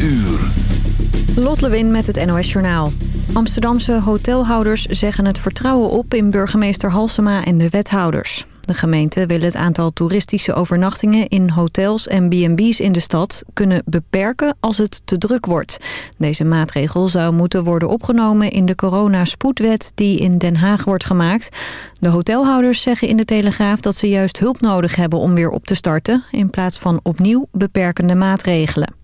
uur. Lot met het NOS Journaal. Amsterdamse hotelhouders zeggen het vertrouwen op in burgemeester Halsema en de wethouders. De gemeente wil het aantal toeristische overnachtingen in hotels en B&B's in de stad kunnen beperken als het te druk wordt. Deze maatregel zou moeten worden opgenomen in de coronaspoedwet die in Den Haag wordt gemaakt. De hotelhouders zeggen in de Telegraaf dat ze juist hulp nodig hebben om weer op te starten in plaats van opnieuw beperkende maatregelen.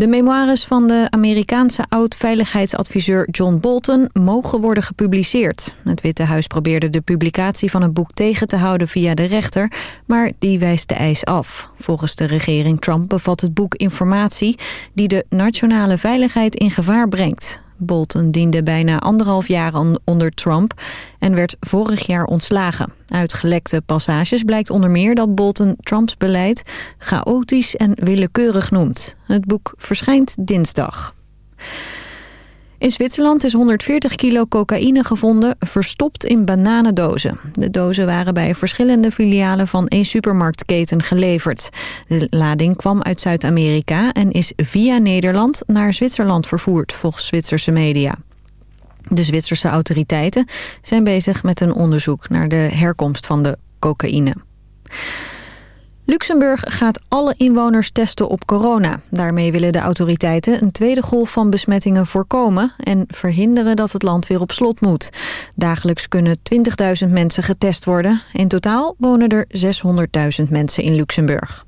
De memoires van de Amerikaanse oud-veiligheidsadviseur John Bolton mogen worden gepubliceerd. Het Witte Huis probeerde de publicatie van het boek tegen te houden via de rechter, maar die wijst de eis af. Volgens de regering Trump bevat het boek informatie die de nationale veiligheid in gevaar brengt. Bolton diende bijna anderhalf jaar onder Trump en werd vorig jaar ontslagen. Uit gelekte passages blijkt onder meer dat Bolton Trumps beleid chaotisch en willekeurig noemt. Het boek verschijnt dinsdag. In Zwitserland is 140 kilo cocaïne gevonden verstopt in bananendozen. De dozen waren bij verschillende filialen van één supermarktketen geleverd. De lading kwam uit Zuid-Amerika en is via Nederland naar Zwitserland vervoerd, volgens Zwitserse media. De Zwitserse autoriteiten zijn bezig met een onderzoek naar de herkomst van de cocaïne. Luxemburg gaat alle inwoners testen op corona. Daarmee willen de autoriteiten een tweede golf van besmettingen voorkomen... en verhinderen dat het land weer op slot moet. Dagelijks kunnen 20.000 mensen getest worden. In totaal wonen er 600.000 mensen in Luxemburg.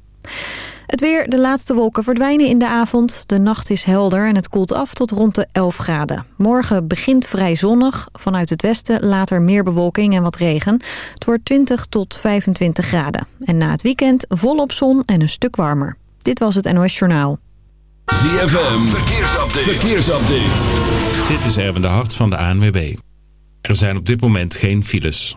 Het weer, de laatste wolken verdwijnen in de avond. De nacht is helder en het koelt af tot rond de 11 graden. Morgen begint vrij zonnig. Vanuit het westen later meer bewolking en wat regen. Het wordt 20 tot 25 graden. En na het weekend volop zon en een stuk warmer. Dit was het NOS Journaal. ZFM, verkeersupdate. verkeersupdate. Dit is Erwin de Hart van de ANWB. Er zijn op dit moment geen files.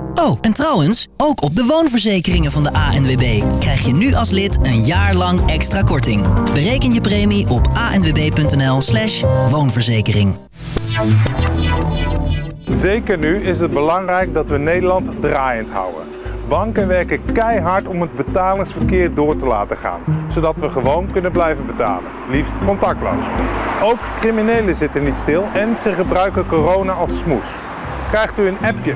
Oh, en trouwens, ook op de woonverzekeringen van de ANWB krijg je nu als lid een jaar lang extra korting. Bereken je premie op anwb.nl slash woonverzekering. Zeker nu is het belangrijk dat we Nederland draaiend houden. Banken werken keihard om het betalingsverkeer door te laten gaan, zodat we gewoon kunnen blijven betalen, liefst contactloos. Ook criminelen zitten niet stil en ze gebruiken corona als smoes. Krijgt u een appje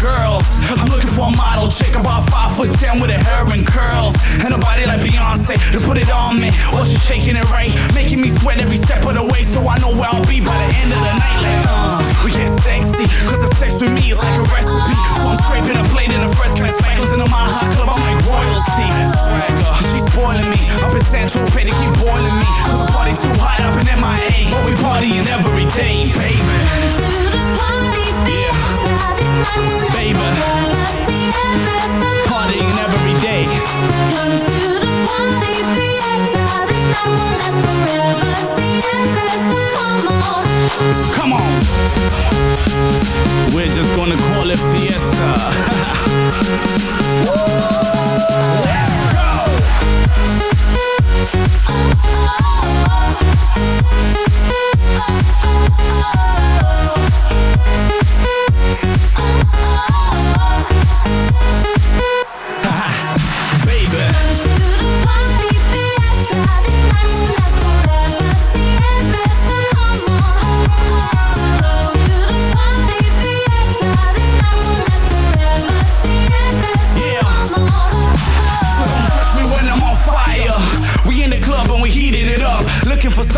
Girls. I'm looking for a model chick about five foot ten with her hair and curls. And a body like Beyonce to put it on me. While she's shaking it right, making me sweat every step of the way. So I know where I'll be by the end of the night. Like, uh, we get sexy, cause the sex with me is like a recipe. So I'm scraping a plate in the first class fighters in the Maha Club. I'm like royalty. She's spoiling me. Up in Central Pay to keep boiling me. Cause the party too hot up in MIA. But we partying every day, baby. Baby. Partying every day. Come to the party Fiesta This night will last forever Come on. Come on We're just gonna call it Fiesta.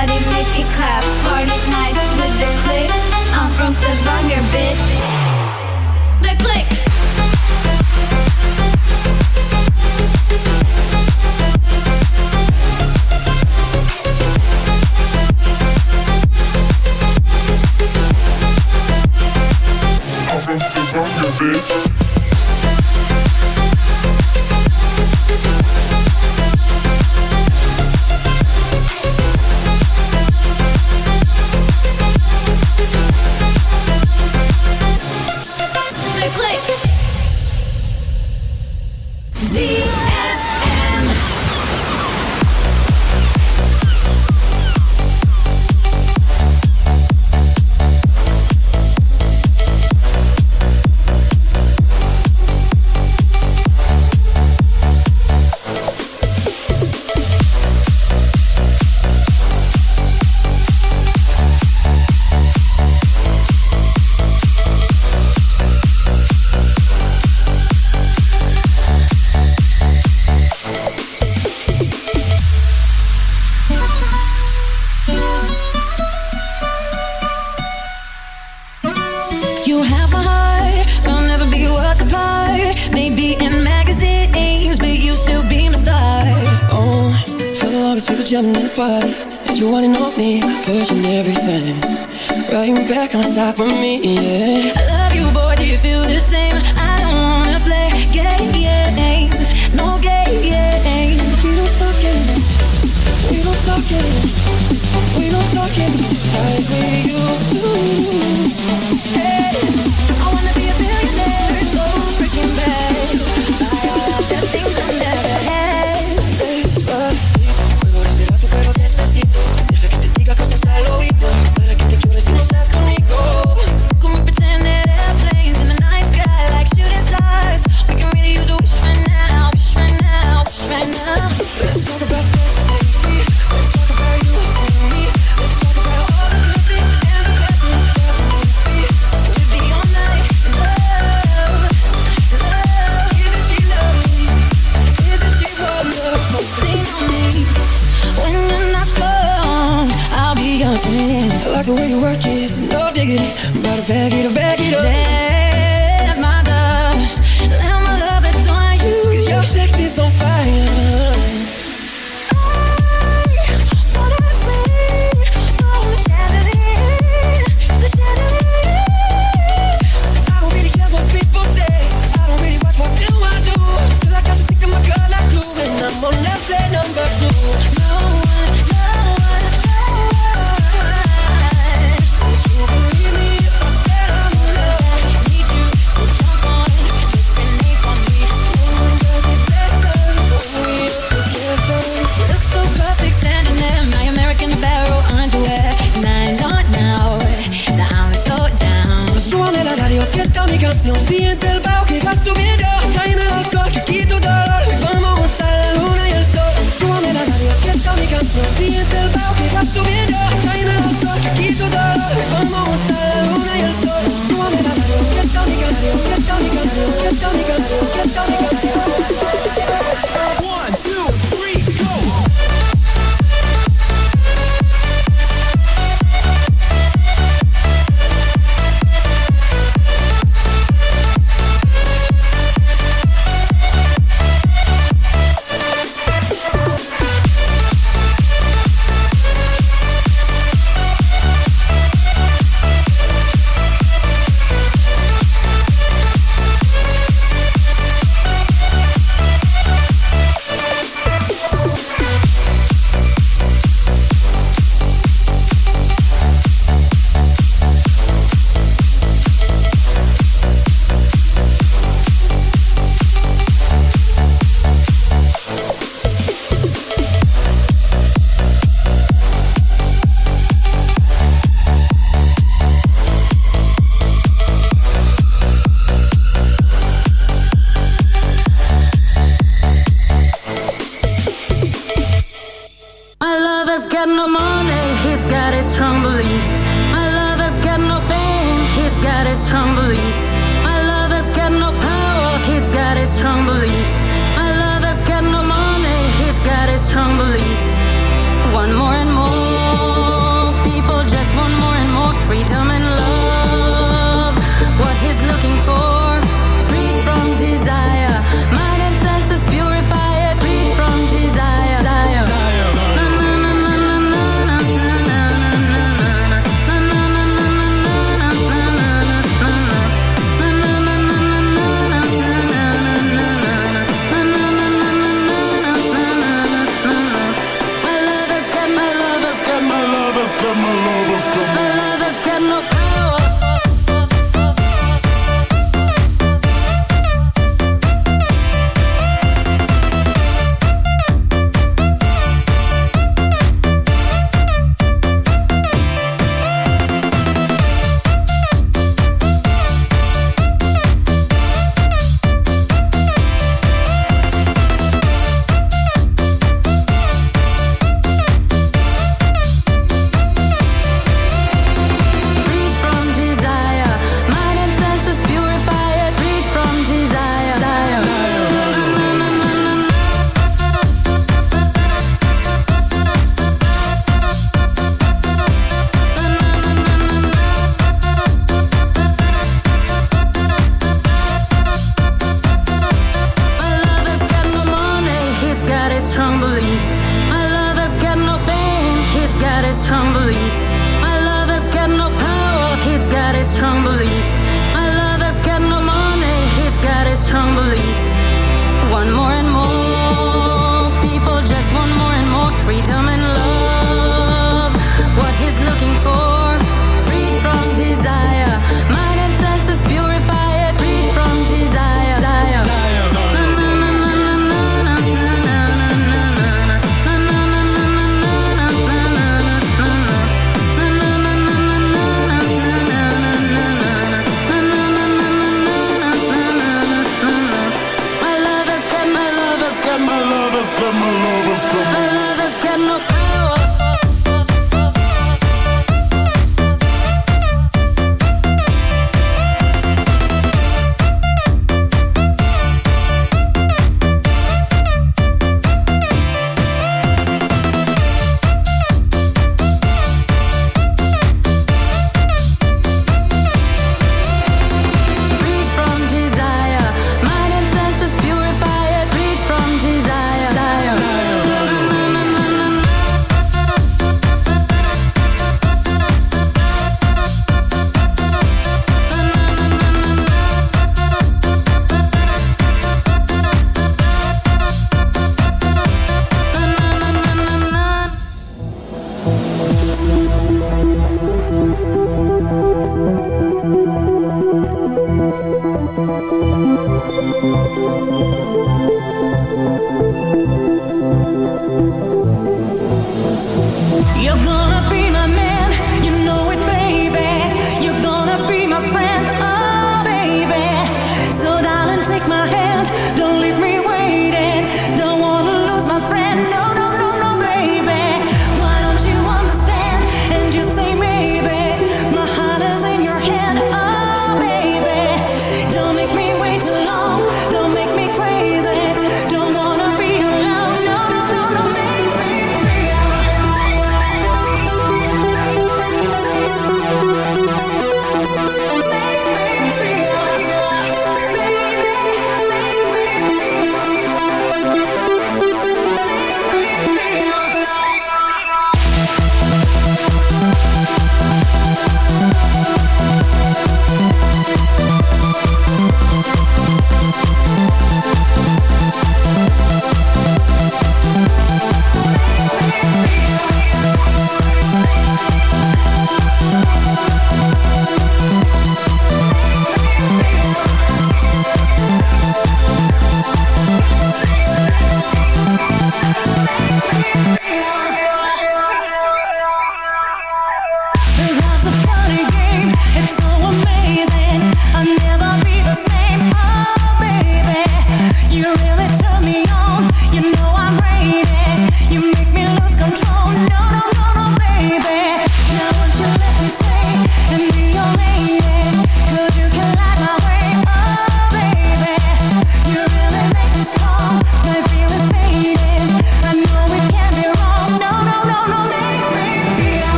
body, make it clap. Party night with the click. I'm from Stavanger, bitch. The click.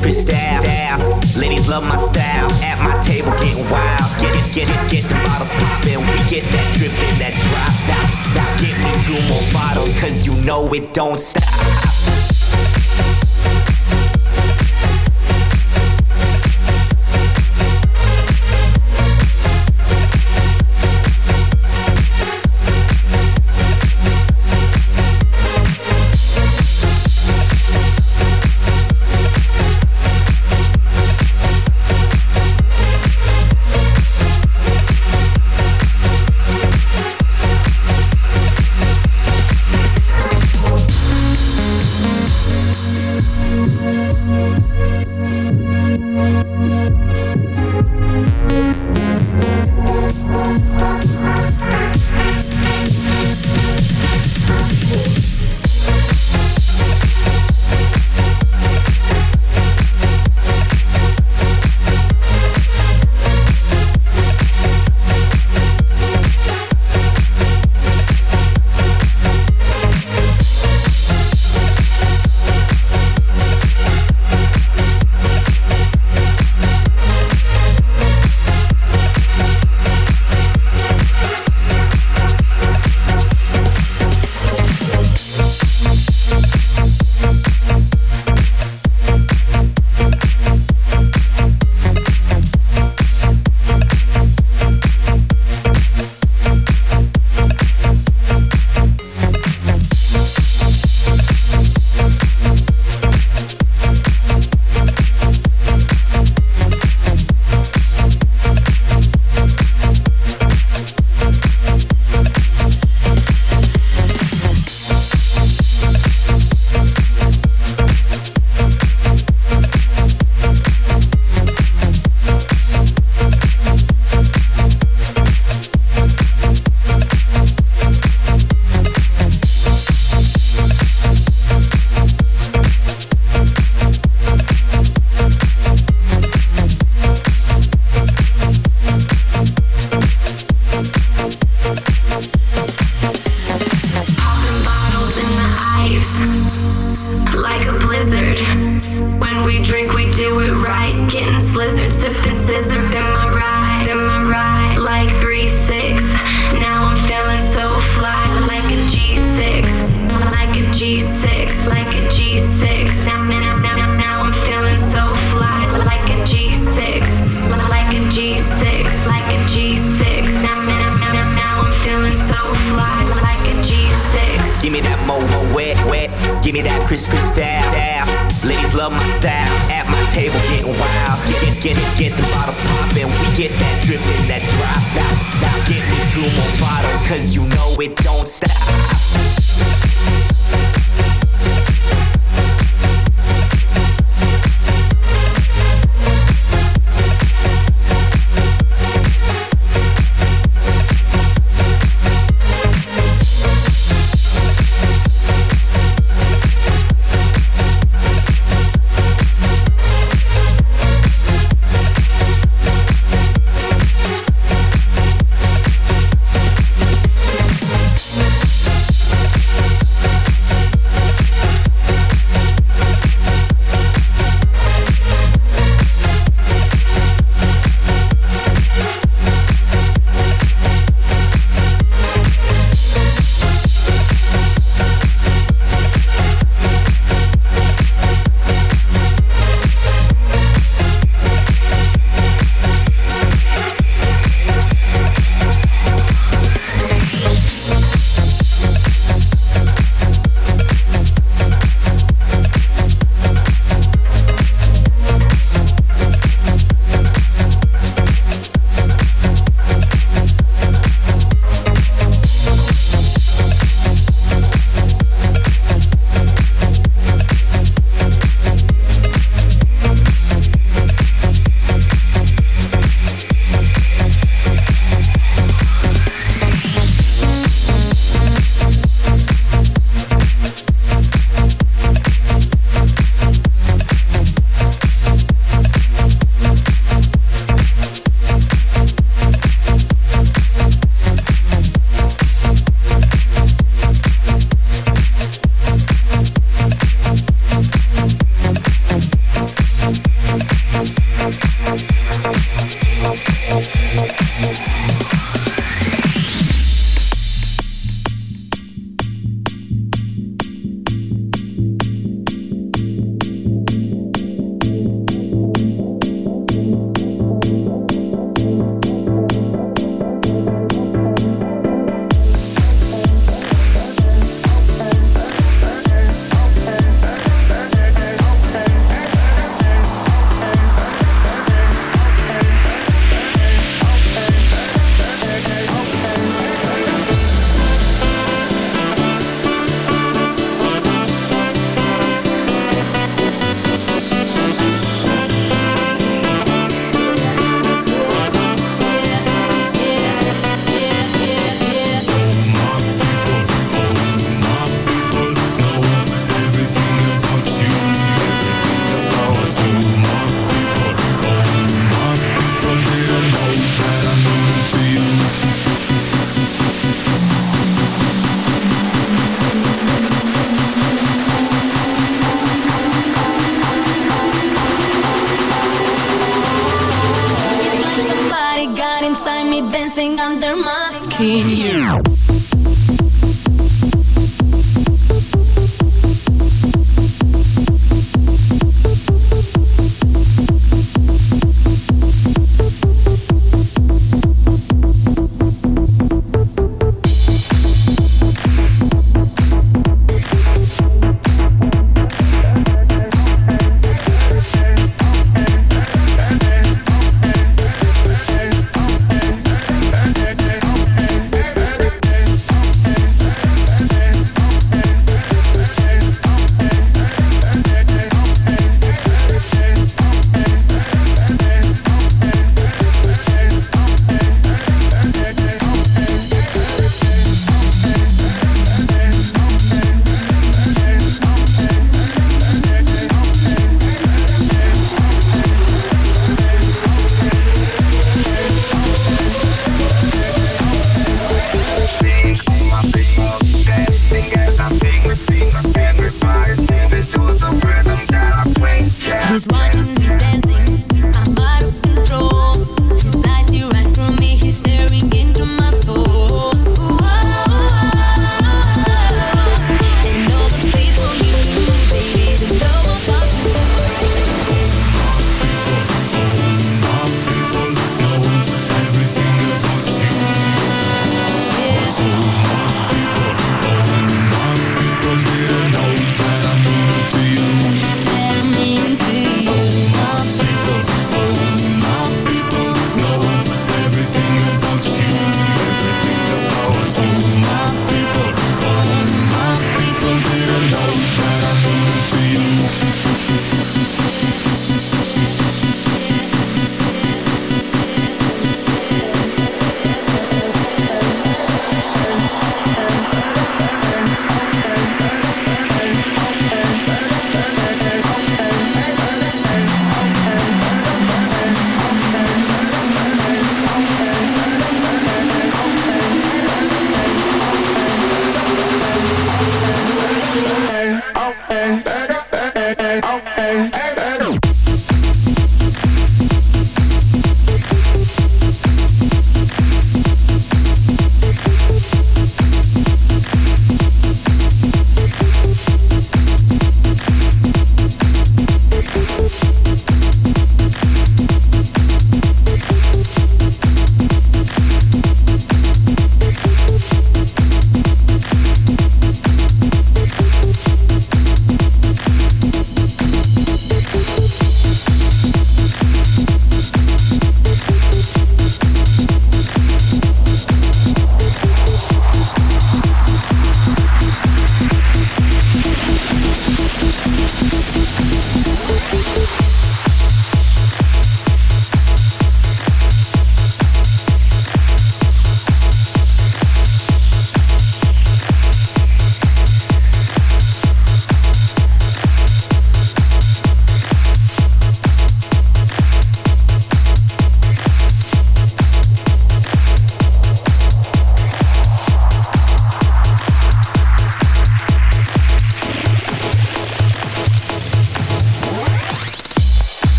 with style. Ladies love my style. At my table getting wild. Get it, get it, get the bottles poppin'. We get that drip and that drop. Now, now get me two more bottles, cause you know it don't stop.